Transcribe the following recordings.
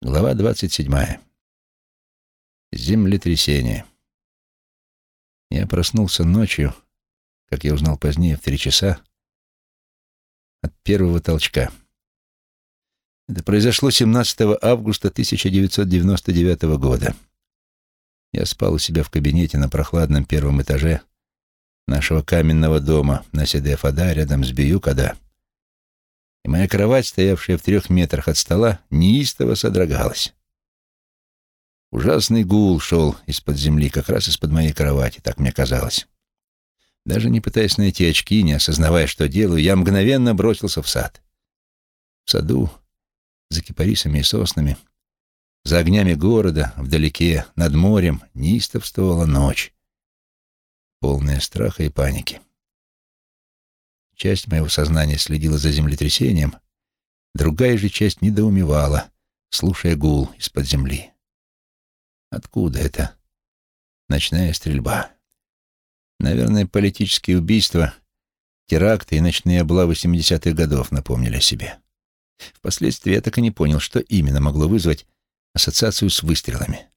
Глава двадцать седьмая. Землетрясение. Я проснулся ночью, как я узнал позднее, в три часа, от первого толчка. Это произошло 17 августа 1999 года. Я спал у себя в кабинете на прохладном первом этаже нашего каменного дома на Седе-Фада рядом с Биюкада, и моя кровать, стоявшая в трех метрах от стола, неистово содрогалась. Ужасный гул шел из-под земли, как раз из-под моей кровати, так мне казалось. Даже не пытаясь найти очки, не осознавая, что делаю, я мгновенно бросился в сад. В саду, за кипарисами и соснами, за огнями города, вдалеке, над морем, неистовствовала ночь, полная страха и паники. Часть моего сознания следила за землетрясением, другая же часть недоумевала, слушая гул из-под земли. Откуда это? Ночная стрельба. Наверное, политические убийства, теракты и ночные облавы 70-х годов напомнили о себе. Впоследствии я так и не понял, что именно могло вызвать ассоциацию с выстрелами.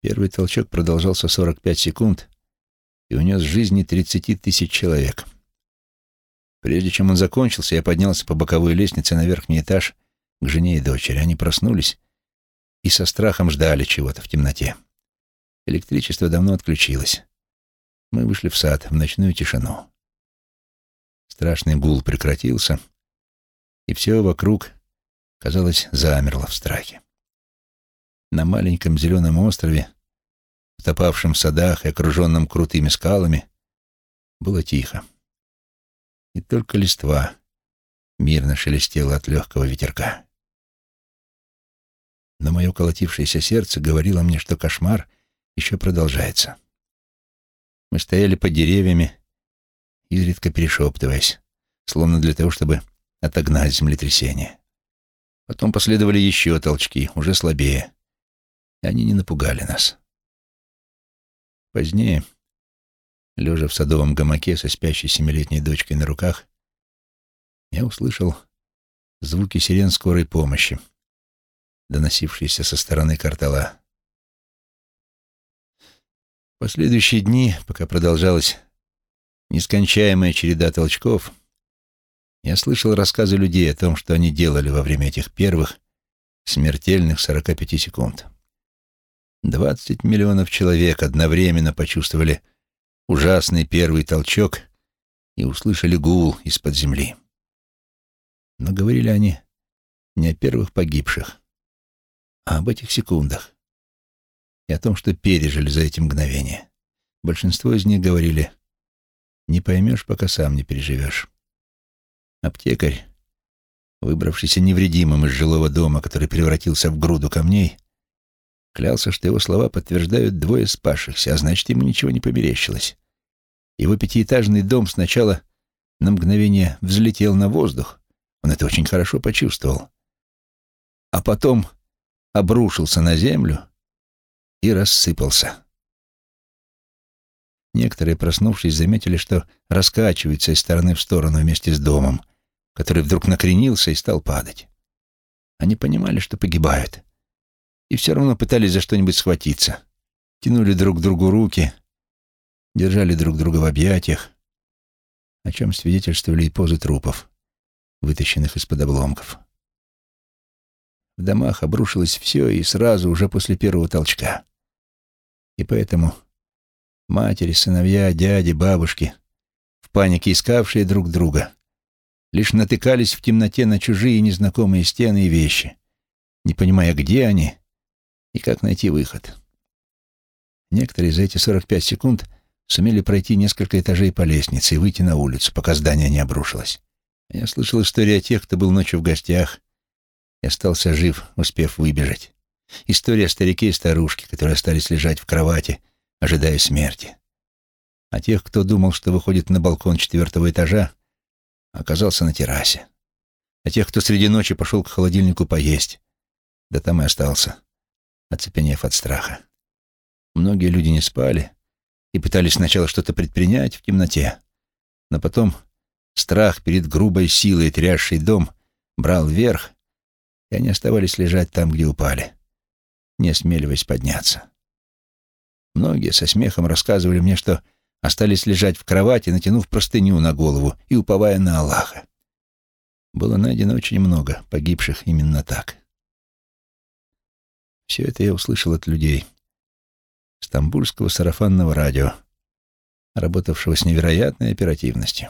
Первый толчок продолжался 45 секунд, и унес жизни тридцати тысяч человек. Прежде чем он закончился, я поднялся по боковой лестнице на верхний этаж к жене и дочери. Они проснулись и со страхом ждали чего-то в темноте. Электричество давно отключилось. Мы вышли в сад, в ночную тишину. Страшный гул прекратился, и все вокруг, казалось, замерло в страхе. На маленьком зеленом острове утопавшем в садах и окруженном крутыми скалами, было тихо. И только листва мирно шелестела от легкого ветерка. Но мое колотившееся сердце говорило мне, что кошмар еще продолжается. Мы стояли под деревьями, изредка перешептываясь, словно для того, чтобы отогнать землетрясение. Потом последовали еще толчки, уже слабее, и они не напугали нас. Позднее, лежа в садовом гамаке со спящей семилетней дочкой на руках, я услышал звуки сирен скорой помощи, доносившиеся со стороны картала. В последующие дни, пока продолжалась нескончаемая череда толчков, я слышал рассказы людей о том, что они делали во время этих первых смертельных 45 секунд. Двадцать миллионов человек одновременно почувствовали ужасный первый толчок и услышали гул из-под земли. Но говорили они не о первых погибших, а об этих секундах и о том, что пережили за эти мгновения. Большинство из них говорили «не поймешь, пока сам не переживешь». Аптекарь, выбравшийся невредимым из жилого дома, который превратился в груду камней, Клялся, что его слова подтверждают двое спасшихся, а значит, ему ничего не померещилось. Его пятиэтажный дом сначала на мгновение взлетел на воздух, он это очень хорошо почувствовал, а потом обрушился на землю и рассыпался. Некоторые, проснувшись, заметили, что раскачивается из стороны в сторону вместе с домом, который вдруг накренился и стал падать. Они понимали, что погибают и все равно пытались за что-нибудь схватиться. Тянули друг другу руки, держали друг друга в объятиях, о чем свидетельствовали и позы трупов, вытащенных из-под обломков. В домах обрушилось все и сразу, уже после первого толчка. И поэтому матери, сыновья, дяди, бабушки, в панике искавшие друг друга, лишь натыкались в темноте на чужие незнакомые стены и вещи, не понимая, где они и как найти выход. Некоторые за эти 45 секунд сумели пройти несколько этажей по лестнице и выйти на улицу, пока здание не обрушилось. Я слышал истории о тех, кто был ночью в гостях и остался жив, успев выбежать. История о старике и старушке, которые остались лежать в кровати, ожидая смерти. А тех, кто думал, что выходит на балкон четвертого этажа, оказался на террасе. А тех, кто среди ночи пошел к холодильнику поесть, да там и остался, оцепенев от страха. Многие люди не спали и пытались сначала что-то предпринять в темноте, но потом страх перед грубой силой, трясший дом, брал верх, и они оставались лежать там, где упали, не осмеливаясь подняться. Многие со смехом рассказывали мне, что остались лежать в кровати, натянув простыню на голову и уповая на Аллаха. Было найдено очень много погибших именно так. Все это я услышал от людей стамбульского сарафанного радио, работавшего с невероятной оперативностью.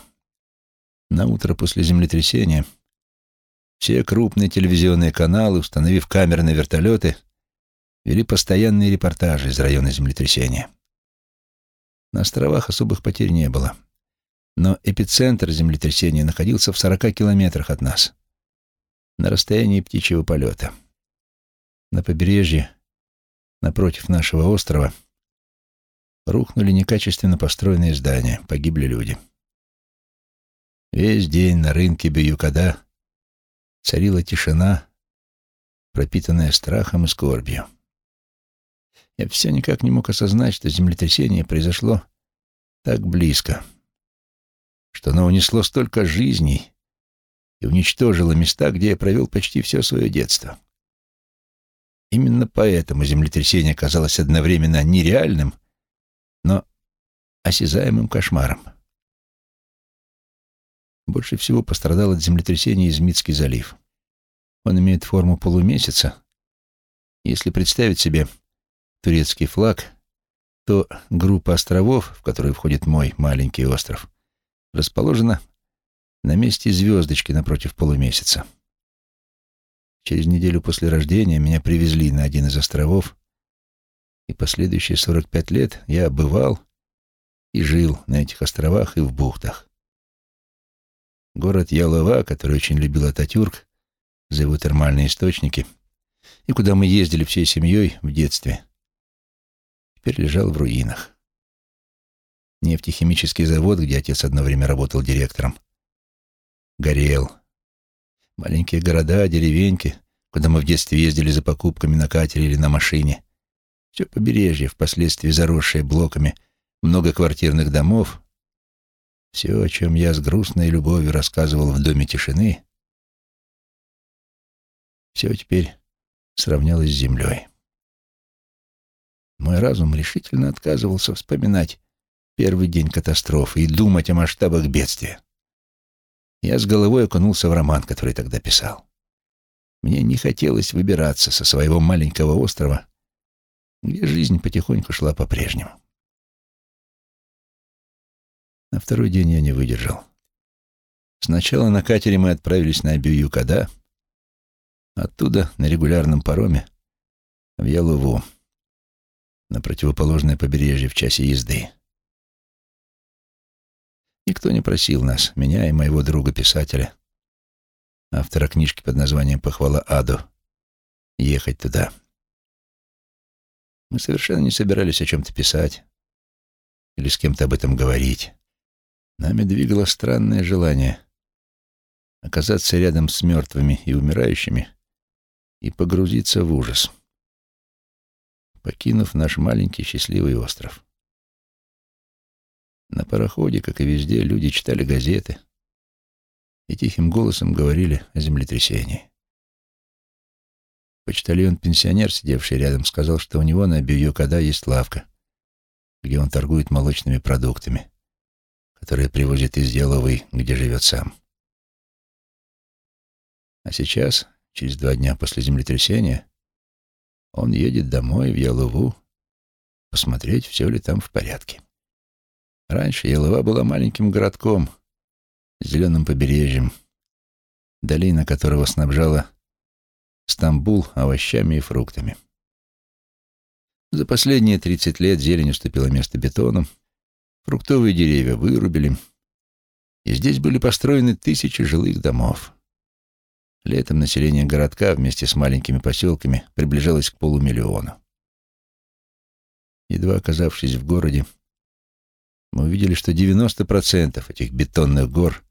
На утро после землетрясения все крупные телевизионные каналы, установив камеры на вертолеты, вели постоянные репортажи из района землетрясения. На островах особых потерь не было, но эпицентр землетрясения находился в 40 километрах от нас, на расстоянии птичьего полета. На побережье, напротив нашего острова, рухнули некачественно построенные здания, погибли люди. Весь день на рынке Баюкада царила тишина, пропитанная страхом и скорбью. Я все никак не мог осознать, что землетрясение произошло так близко, что оно унесло столько жизней и уничтожило места, где я провел почти все свое детство. Именно поэтому землетрясение казалось одновременно нереальным, но осязаемым кошмаром. Больше всего пострадал от землетрясения Измитский залив. Он имеет форму полумесяца. Если представить себе турецкий флаг, то группа островов, в которую входит мой маленький остров, расположена на месте звездочки напротив полумесяца. Через неделю после рождения меня привезли на один из островов, и последующие 45 лет я бывал и жил на этих островах и в бухтах. Город Ялова, который очень любил Ататюрк за его термальные источники, и куда мы ездили всей семьей в детстве, теперь лежал в руинах. Нефтехимический завод, где отец одно время работал директором, горел. Маленькие города, деревеньки, куда мы в детстве ездили за покупками на катере или на машине. Все побережье, впоследствии заросшее блоками многоквартирных домов, все, о чем я с грустной любовью рассказывал в Доме тишины, все теперь сравнялось с землей. Мой разум решительно отказывался вспоминать первый день катастрофы и думать о масштабах бедствия. Я с головой окунулся в роман, который тогда писал. Мне не хотелось выбираться со своего маленького острова, где жизнь потихоньку шла по-прежнему. На второй день я не выдержал. Сначала на катере мы отправились на Абью-Юкада, оттуда на регулярном пароме в Ялуву, на противоположное побережье в часе езды. Никто не просил нас, меня и моего друга-писателя, автора книжки под названием «Похвала аду», ехать туда. Мы совершенно не собирались о чем-то писать или с кем-то об этом говорить. Нами двигало странное желание оказаться рядом с мертвыми и умирающими и погрузиться в ужас, покинув наш маленький счастливый остров. На пароходе, как и везде, люди читали газеты и тихим голосом говорили о землетрясении. Почтальон-пенсионер, сидевший рядом, сказал, что у него на Бьюкада есть лавка, где он торгует молочными продуктами которые привозит из Деловой, где живет сам. А сейчас, через два дня после землетрясения, он едет домой в Ялову посмотреть, все ли там в порядке. Раньше Ялова была маленьким городком с зеленым побережьем, долина которого снабжала Стамбул овощами и фруктами. За последние 30 лет зелень уступила место бетону, Фруктовые деревья вырубили, и здесь были построены тысячи жилых домов. Летом население городка вместе с маленькими поселками приближалось к полумиллиону. Едва оказавшись в городе, мы увидели, что 90% этих бетонных гор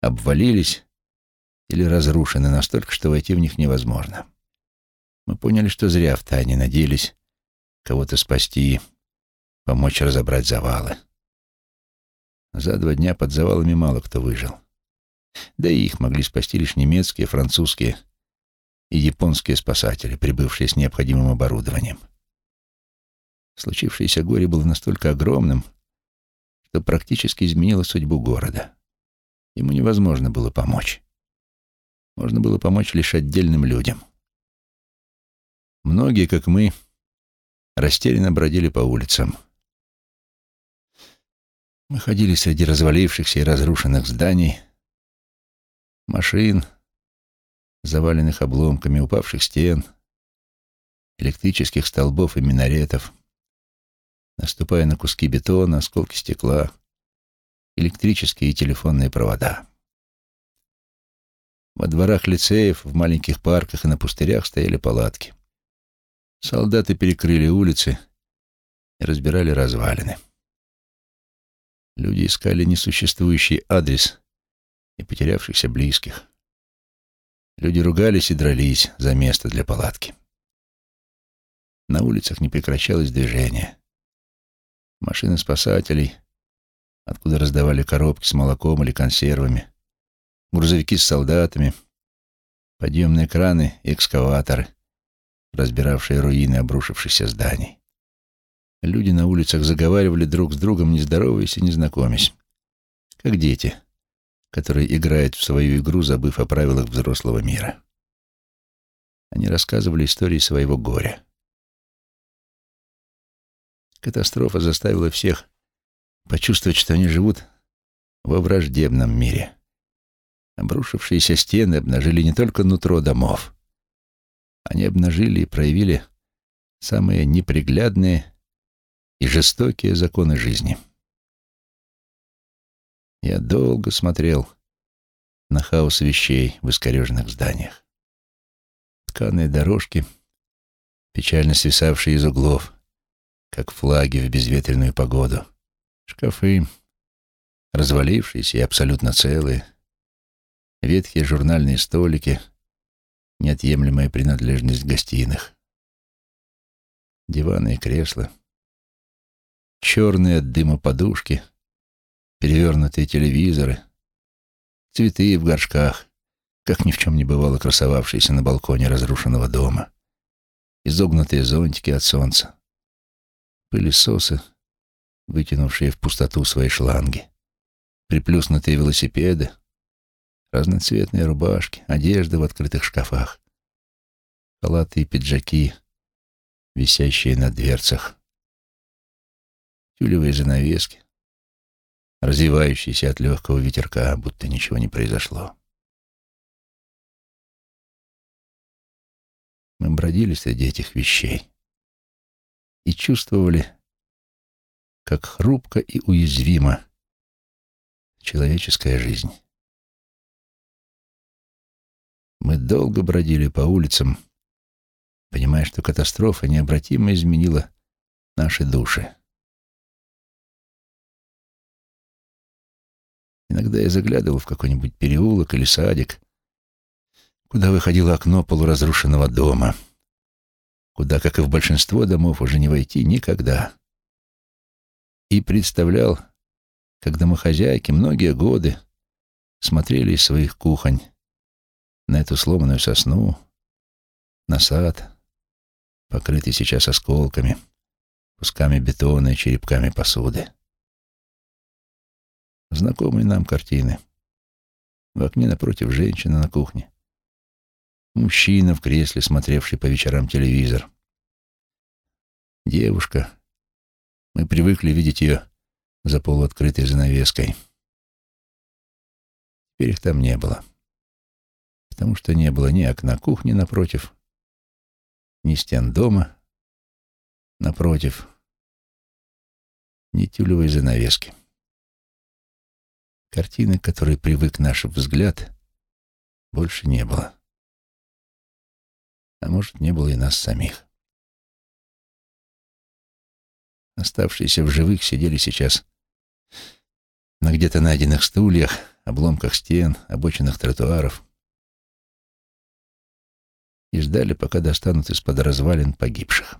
обвалились или разрушены настолько, что войти в них невозможно. Мы поняли, что зря втайне надеялись кого-то спасти, помочь разобрать завалы. За два дня под завалами мало кто выжил. Да и их могли спасти лишь немецкие, французские и японские спасатели, прибывшие с необходимым оборудованием. Случившееся горе было настолько огромным, что практически изменило судьбу города. Ему невозможно было помочь. Можно было помочь лишь отдельным людям. Многие, как мы, растерянно бродили по улицам. Мы ходили среди развалившихся и разрушенных зданий, машин, заваленных обломками упавших стен, электрических столбов и минаретов, наступая на куски бетона, осколки стекла, электрические и телефонные провода. Во дворах лицеев, в маленьких парках и на пустырях стояли палатки. Солдаты перекрыли улицы и разбирали развалины. Люди искали несуществующий адрес и потерявшихся близких. Люди ругались и дрались за место для палатки. На улицах не прекращалось движение. Машины спасателей, откуда раздавали коробки с молоком или консервами, грузовики с солдатами, подъемные краны и экскаваторы, разбиравшие руины обрушившихся зданий. Люди на улицах заговаривали друг с другом, не здороваясь и не знакомясь, как дети — которые играют в свою игру, забыв о правилах взрослого мира. Они рассказывали истории своего горя. Катастрофа заставила всех почувствовать, что они живут во враждебном мире. Обрушившиеся стены обнажили не только нутро домов. Они обнажили и проявили самые неприглядные и жестокие законы жизни. Я долго смотрел на хаос вещей в искореженных зданиях. Тканые дорожки, печально свисавшие из углов, как флаги в безветренную погоду. Шкафы, развалившиеся и абсолютно целые. Ветхие журнальные столики, неотъемлемая принадлежность гостиных. Диваны и кресла. Черные от дыма подушки — перевернутые телевизоры, цветы в горшках, как ни в чем не бывало красовавшиеся на балконе разрушенного дома, изогнутые зонтики от солнца, пылесосы, вытянувшие в пустоту свои шланги, приплюснутые велосипеды, разноцветные рубашки, одежда в открытых шкафах, халаты и пиджаки, висящие на дверцах, тюлевые занавески, развивающийся от легкого ветерка, будто ничего не произошло. Мы бродили среди этих вещей и чувствовали, как хрупко и уязвима человеческая жизнь. Мы долго бродили по улицам, понимая, что катастрофа необратимо изменила наши души. Иногда я заглядывал в какой-нибудь переулок или садик, куда выходило окно полуразрушенного дома, куда, как и в большинство домов, уже не войти никогда. И представлял, как домохозяйки многие годы смотрели из своих кухонь на эту сломанную сосну, на сад, покрытый сейчас осколками, кусками бетона и черепками посуды. Знакомые нам картины. В окне напротив женщина на кухне. Мужчина в кресле, смотревший по вечерам телевизор. Девушка. Мы привыкли видеть ее за полуоткрытой занавеской. Теперь их там не было. Потому что не было ни окна кухни напротив, ни стен дома напротив, ни тюлевой занавески. Картины, к которой привык наш взгляд, больше не было. А может, не было и нас самих. Оставшиеся в живых сидели сейчас на где-то найденных стульях, обломках стен, обочинах тротуаров и ждали, пока достанут из-под развалин погибших.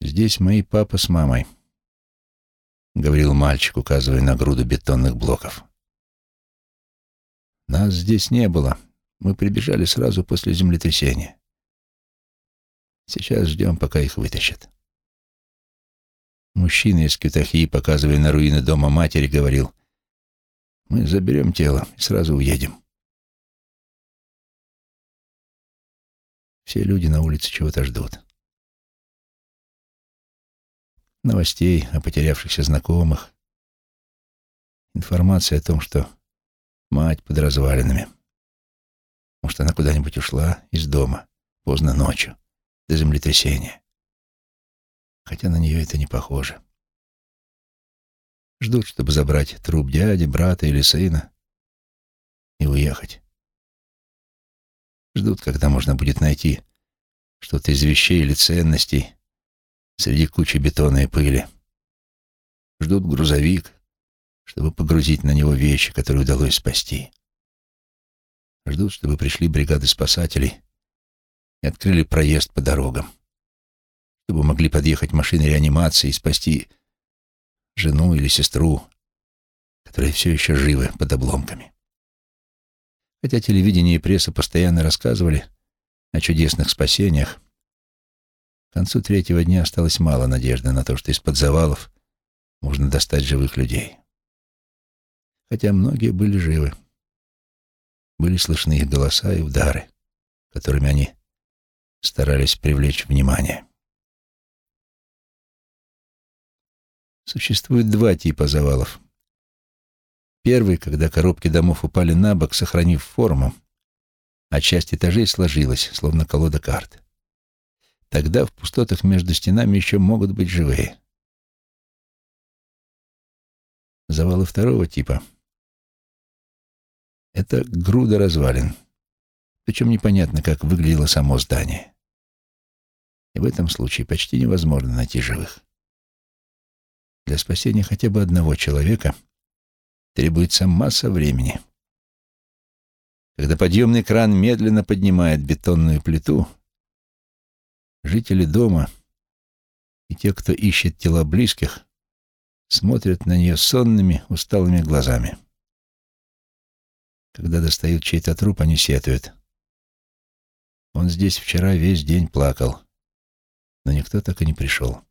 Здесь мои папа с мамой —— говорил мальчик, указывая на груду бетонных блоков. «Нас здесь не было», Мы прибежали сразу после землетрясения. Сейчас ждем, пока их вытащат. Мужчина из Кютахи, показывая на руины дома матери, говорил, «Мы заберем тело и сразу уедем». Все люди на улице чего-то ждут. Новостей о потерявшихся знакомых, информация о том, что мать под развалинами. Может, она куда-нибудь ушла из дома поздно ночью, до землетрясения. Хотя на нее это не похоже. Ждут, чтобы забрать труп дяди, брата или сына и уехать. Ждут, когда можно будет найти что-то из вещей или ценностей среди кучи бетона и пыли. Ждут грузовик, чтобы погрузить на него вещи, которые удалось спасти. Ждут, чтобы пришли бригады спасателей и открыли проезд по дорогам, чтобы могли подъехать машины реанимации и спасти жену или сестру, которые все еще живы под обломками. Хотя телевидение и пресса постоянно рассказывали о чудесных спасениях, к концу третьего дня осталось мало надежды на то, что из-под завалов можно достать живых людей. Хотя многие были живы. Были слышны их голоса и удары, которыми они старались привлечь внимание. Существует два типа завалов. Первый, когда коробки домов упали на бок, сохранив форму, а часть этажей сложилась, словно колода карт. Тогда в пустотах между стенами еще могут быть живые. Завалы второго типа — это груда развалин, причем непонятно, как выглядело само здание. И в этом случае почти невозможно найти живых. Для спасения хотя бы одного человека — требуется масса времени. Когда подъемный кран медленно поднимает бетонную плиту, жители дома и те, кто ищет тела близких, смотрят на нее сонными, усталыми глазами. Когда достают чей-то труп, они сетуют. Он здесь вчера весь день плакал, но никто так и не пришел.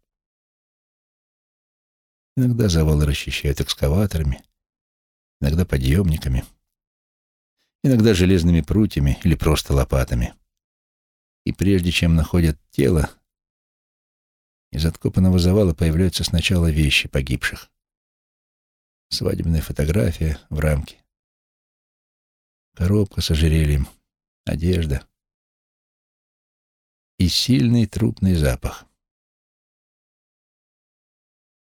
Иногда завалы расчищают экскаваторами, иногда подъемниками, иногда железными прутьями или просто лопатами. И прежде чем находят тело, из откопанного завала появляются сначала вещи погибших. Свадебная фотография в рамке, коробка с ожерельем, одежда и сильный трупный запах.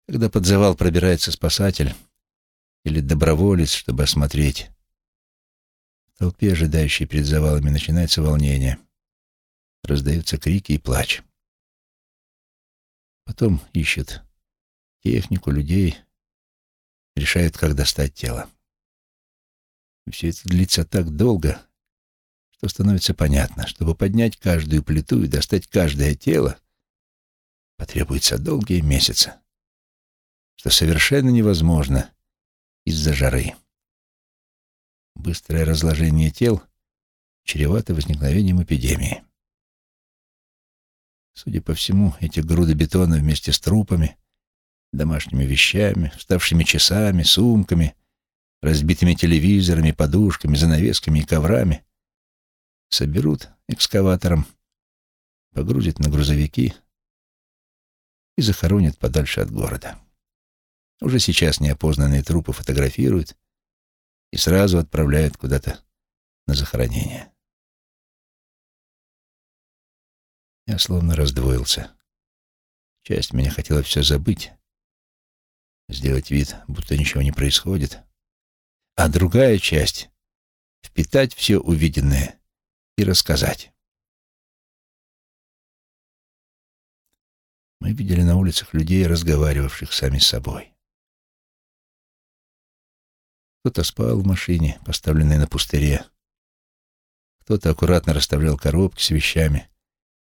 Когда под завал пробирается спасатель, или доброволец, чтобы осмотреть. В толпе, ожидающей перед завалами, начинается волнение. Раздаются крики и плач. Потом ищут технику, людей, решают, как достать тело. Все это длится так долго, что становится понятно, чтобы поднять каждую плиту и достать каждое тело, потребуется долгие месяцы, что совершенно невозможно из-за жары. Быстрое разложение тел чревато возникновением эпидемии. Судя по всему, эти груды бетона вместе с трупами, домашними вещами, вставшими часами, сумками, разбитыми телевизорами, подушками, занавесками и коврами соберут экскаватором, погрузят на грузовики и захоронят подальше от города. Уже сейчас неопознанные трупы фотографируют и сразу отправляют куда-то на захоронение. Я словно раздвоился. Часть меня хотела все забыть, сделать вид, будто ничего не происходит, а другая часть — впитать все увиденное и рассказать. Мы видели на улицах людей, разговаривавших сами с собой. Кто-то спал в машине, поставленной на пустыре. Кто-то аккуратно расставлял коробки с вещами,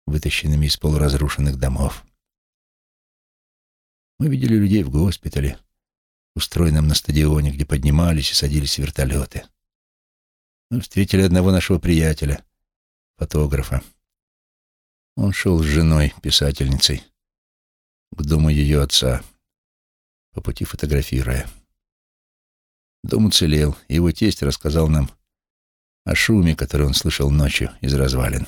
вытащенными из полуразрушенных домов. Мы видели людей в госпитале, устроенном на стадионе, где поднимались и садились вертолеты. Мы встретили одного нашего приятеля, фотографа. Он шел с женой, писательницей, к дому ее отца, по пути фотографируя. Дом уцелел, и его тесть рассказал нам о шуме, который он слышал ночью из развалин.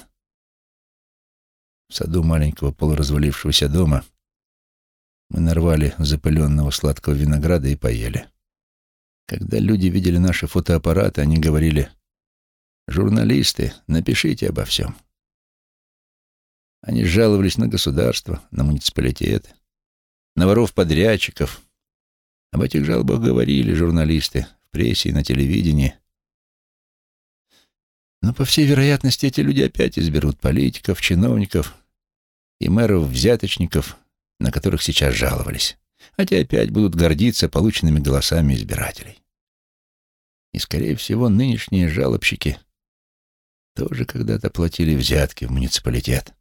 В саду маленького полуразвалившегося дома мы нарвали запыленного сладкого винограда и поели. Когда люди видели наши фотоаппараты, они говорили, «Журналисты, напишите обо всем». Они жаловались на государство, на муниципалитеты, на воров-подрядчиков. Об этих жалобах говорили журналисты в прессе и на телевидении. Но, по всей вероятности, эти люди опять изберут политиков, чиновников и мэров-взяточников, на которых сейчас жаловались. А те опять будут гордиться полученными голосами избирателей. И, скорее всего, нынешние жалобщики тоже когда-то платили взятки в муниципалитет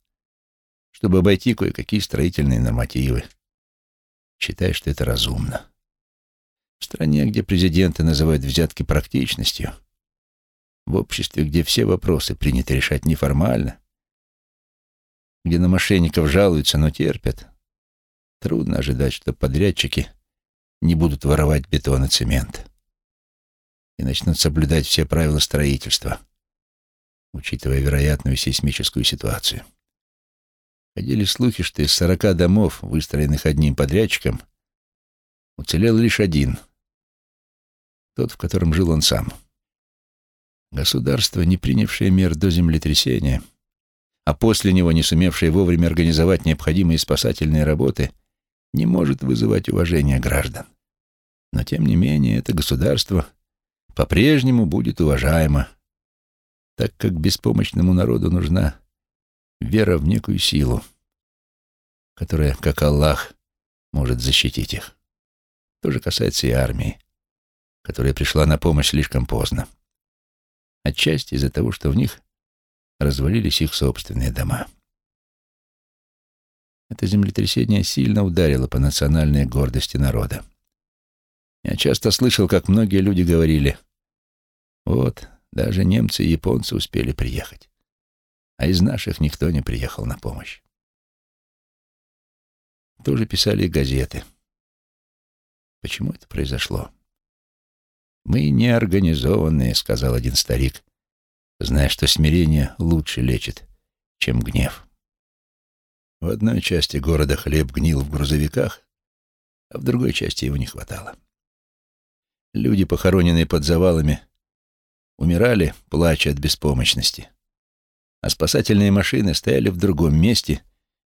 чтобы обойти кое-какие строительные нормативы. Считай, что это разумно. В стране, где президенты называют взятки практичностью, в обществе, где все вопросы принято решать неформально, где на мошенников жалуются, но терпят, трудно ожидать, что подрядчики не будут воровать бетон и цемент и начнут соблюдать все правила строительства, учитывая вероятную сейсмическую ситуацию. Ходили слухи, что из сорока домов, выстроенных одним подрядчиком, уцелел лишь один, тот, в котором жил он сам. Государство, не принявшее мер до землетрясения, а после него не сумевшее вовремя организовать необходимые спасательные работы, не может вызывать уважения граждан. Но, тем не менее, это государство по-прежнему будет уважаемо, так как беспомощному народу нужна вера в некую силу, которая, как Аллах, может защитить их. То же касается и армии, которая пришла на помощь слишком поздно. Отчасти из-за того, что в них развалились их собственные дома. Это землетрясение сильно ударило по национальной гордости народа. Я часто слышал, как многие люди говорили, вот, даже немцы и японцы успели приехать а из наших никто не приехал на помощь. Тоже писали газеты. Почему это произошло? «Мы неорганизованные», — сказал один старик, зная, что смирение лучше лечит, чем гнев. В одной части города хлеб гнил в грузовиках, а в другой части его не хватало. Люди, похороненные под завалами, умирали, плача от беспомощности а спасательные машины стояли в другом месте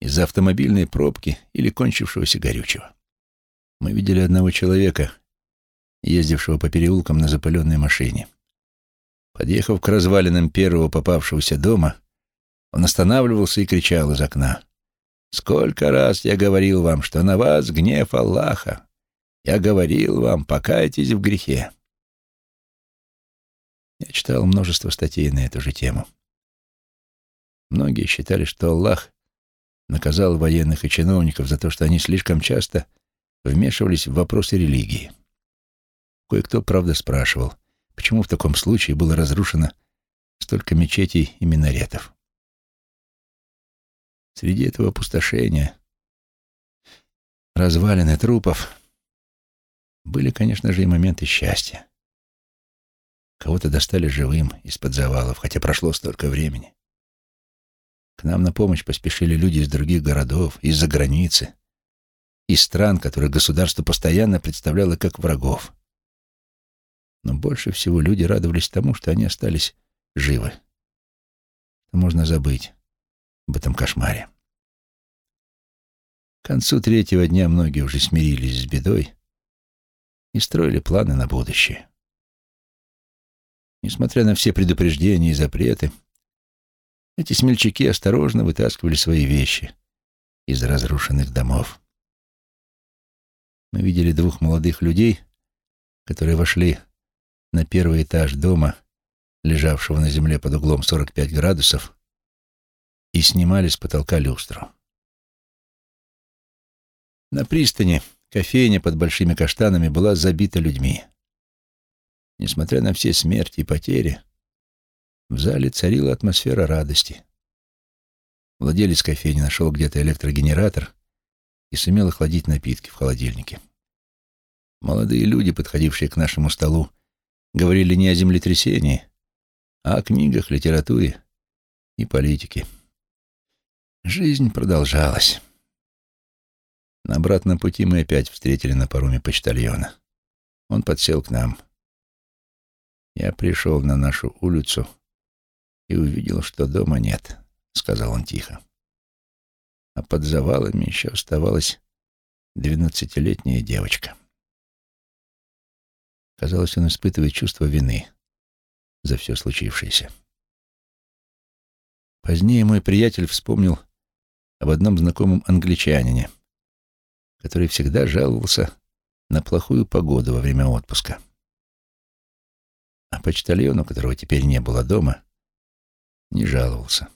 из-за автомобильной пробки или кончившегося горючего. Мы видели одного человека, ездившего по переулкам на запаленной машине. Подъехав к развалинам первого попавшегося дома, он останавливался и кричал из окна. «Сколько раз я говорил вам, что на вас гнев Аллаха! Я говорил вам, покайтесь в грехе!» Я читал множество статей на эту же тему. Многие считали, что Аллах наказал военных и чиновников за то, что они слишком часто вмешивались в вопросы религии. Кое-кто, правда, спрашивал, почему в таком случае было разрушено столько мечетей и минаретов. Среди этого опустошения, развалины трупов, были, конечно же, и моменты счастья. Кого-то достали живым из-под завалов, хотя прошло столько времени. К нам на помощь поспешили люди из других городов, из-за границы, из стран, которые государство постоянно представляло как врагов. Но больше всего люди радовались тому, что они остались живы. можно забыть об этом кошмаре. К концу третьего дня многие уже смирились с бедой и строили планы на будущее. Несмотря на все предупреждения и запреты, эти смельчаки осторожно вытаскивали свои вещи из разрушенных домов. Мы видели двух молодых людей, которые вошли на первый этаж дома, лежавшего на земле под углом 45 градусов, и снимали с потолка люстру. На пристани кофейня под большими каштанами была забита людьми. Несмотря на все смерти и потери, В зале царила атмосфера радости. Владелец кофейни нашел где-то электрогенератор и сумел охладить напитки в холодильнике. Молодые люди, подходившие к нашему столу, говорили не о землетрясении, а о книгах, литературе и политике. Жизнь продолжалась. На обратном пути мы опять встретили на пароме почтальона. Он подсел к нам. Я пришел на нашу улицу и увидел, что дома нет, — сказал он тихо. А под завалами еще оставалась двенадцатилетняя девочка. Казалось, он испытывает чувство вины за все случившееся. Позднее мой приятель вспомнил об одном знакомом англичанине, который всегда жаловался на плохую погоду во время отпуска. А почтальон, у которого теперь не было дома, не жаловался.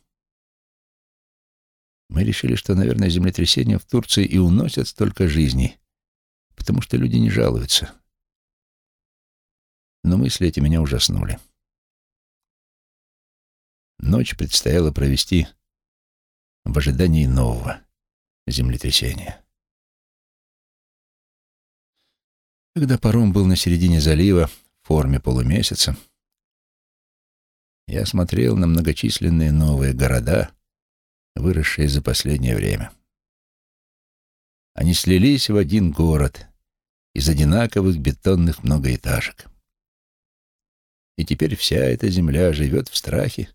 Мы решили, что, наверное, землетрясения в Турции и уносят столько жизней, потому что люди не жалуются. Но мысли эти меня ужаснули. Ночь предстояло провести в ожидании нового землетрясения. Когда паром был на середине залива в форме полумесяца, я смотрел на многочисленные новые города, выросшие за последнее время. Они слились в один город из одинаковых бетонных многоэтажек. И теперь вся эта земля живет в страхе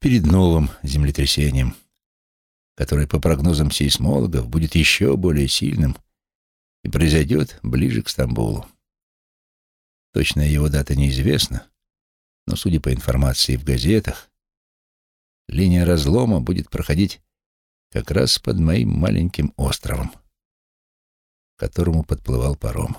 перед новым землетрясением, которое, по прогнозам сейсмологов, будет еще более сильным и произойдет ближе к Стамбулу. Точная его дата неизвестна, но, судя по информации в газетах, линия разлома будет проходить как раз под моим маленьким островом, к которому подплывал паром.